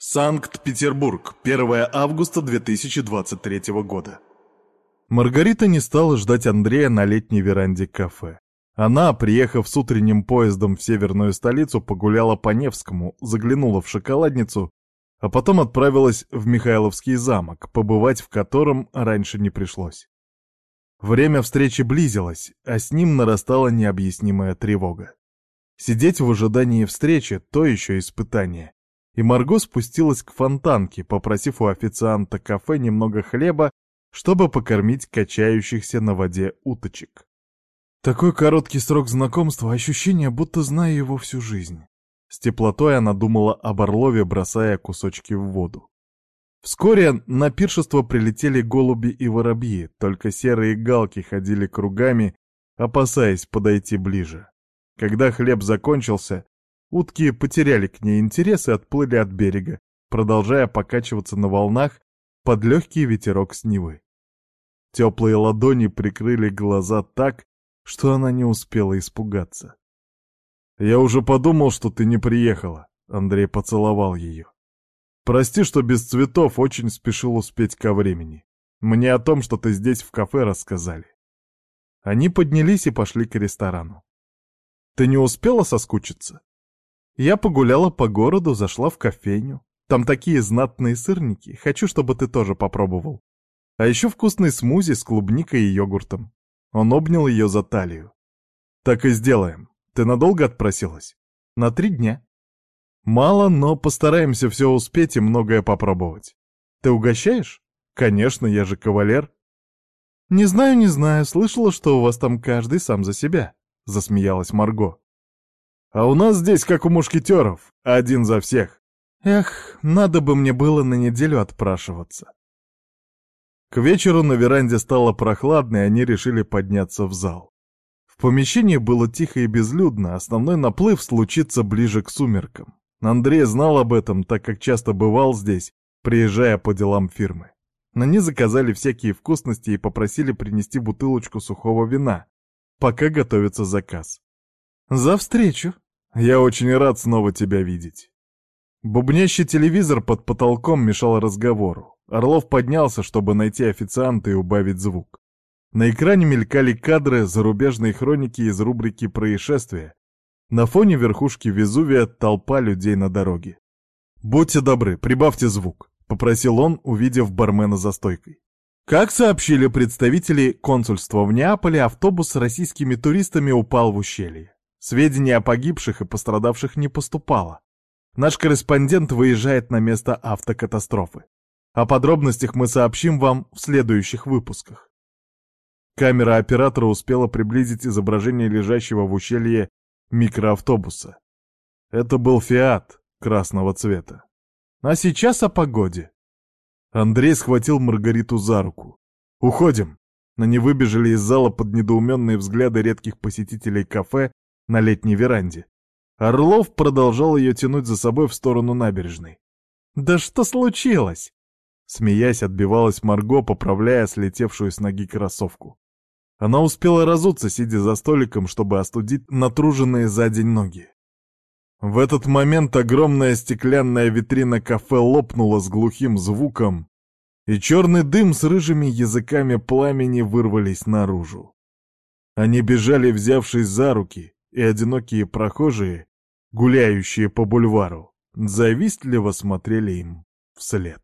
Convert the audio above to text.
Санкт-Петербург, 1 августа 2023 года. Маргарита не стала ждать Андрея на летней веранде кафе. Она, приехав с утренним поездом в северную столицу, погуляла по Невскому, заглянула в шоколадницу, а потом отправилась в Михайловский замок, побывать в котором раньше не пришлось. Время встречи близилось, а с ним нарастала необъяснимая тревога. Сидеть в ожидании встречи — то еще испытание и Марго спустилась к фонтанке, попросив у официанта кафе немного хлеба, чтобы покормить качающихся на воде уточек. Такой короткий срок знакомства, ощущение, будто знаю его всю жизнь. С теплотой она думала об Орлове, бросая кусочки в воду. Вскоре на пиршество прилетели голуби и воробьи, только серые галки ходили кругами, опасаясь подойти ближе. Когда хлеб закончился, Утки потеряли к ней интерес и отплыли от берега, продолжая покачиваться на волнах под легкий ветерок с Невы. Теплые ладони прикрыли глаза так, что она не успела испугаться. «Я уже подумал, что ты не приехала», — Андрей поцеловал ее. «Прости, что без цветов очень спешил успеть ко времени. Мне о том, что ты здесь в кафе рассказали». Они поднялись и пошли к ресторану. «Ты не успела соскучиться?» Я погуляла по городу, зашла в кофейню. Там такие знатные сырники. Хочу, чтобы ты тоже попробовал. А еще вкусный смузи с клубникой и йогуртом. Он обнял ее за талию. Так и сделаем. Ты надолго отпросилась? На три дня. Мало, но постараемся все успеть и многое попробовать. Ты угощаешь? Конечно, я же кавалер. Не знаю, не знаю, слышала, что у вас там каждый сам за себя, засмеялась Марго. А у нас здесь как у мушкетеров, один за всех. Эх, надо бы мне было на неделю отпрашиваться. К вечеру на веранде стало прохладно, и они решили подняться в зал. В помещении было тихо и безлюдно, основной наплыв случится ближе к сумеркам. Андрей знал об этом, так как часто бывал здесь, приезжая по делам фирмы. Они заказали всякие вкусности и попросили принести бутылочку сухого вина, пока готовится заказ. «За встречу. Я очень рад снова тебя видеть». Бубнящий телевизор под потолком мешал разговору. Орлов поднялся, чтобы найти официанта и убавить звук. На экране мелькали кадры зарубежной хроники из рубрики «Происшествия». На фоне верхушки Везувия толпа людей на дороге. «Будьте добры, прибавьте звук», — попросил он, увидев бармена за стойкой. Как сообщили представители консульства в Неаполе, автобус с российскими туристами упал в ущелье. Сведений о погибших и пострадавших не поступало. Наш корреспондент выезжает на место автокатастрофы. О подробностях мы сообщим вам в следующих выпусках. Камера оператора успела приблизить изображение лежащего в ущелье микроавтобуса. Это был «Фиат» красного цвета. А сейчас о погоде. Андрей схватил Маргариту за руку. «Уходим!» Они выбежали из зала под недоуменные взгляды редких посетителей кафе на летней веранде. Орлов продолжал ее тянуть за собой в сторону набережной. «Да что случилось?» Смеясь, отбивалась Марго, поправляя слетевшую с ноги кроссовку. Она успела разуться, сидя за столиком, чтобы остудить натруженные за день ноги. В этот момент огромная стеклянная витрина кафе лопнула с глухим звуком, и черный дым с рыжими языками пламени вырвались наружу. Они бежали, взявшись за руки, и одинокие прохожие, гуляющие по бульвару, завистливо смотрели им вслед.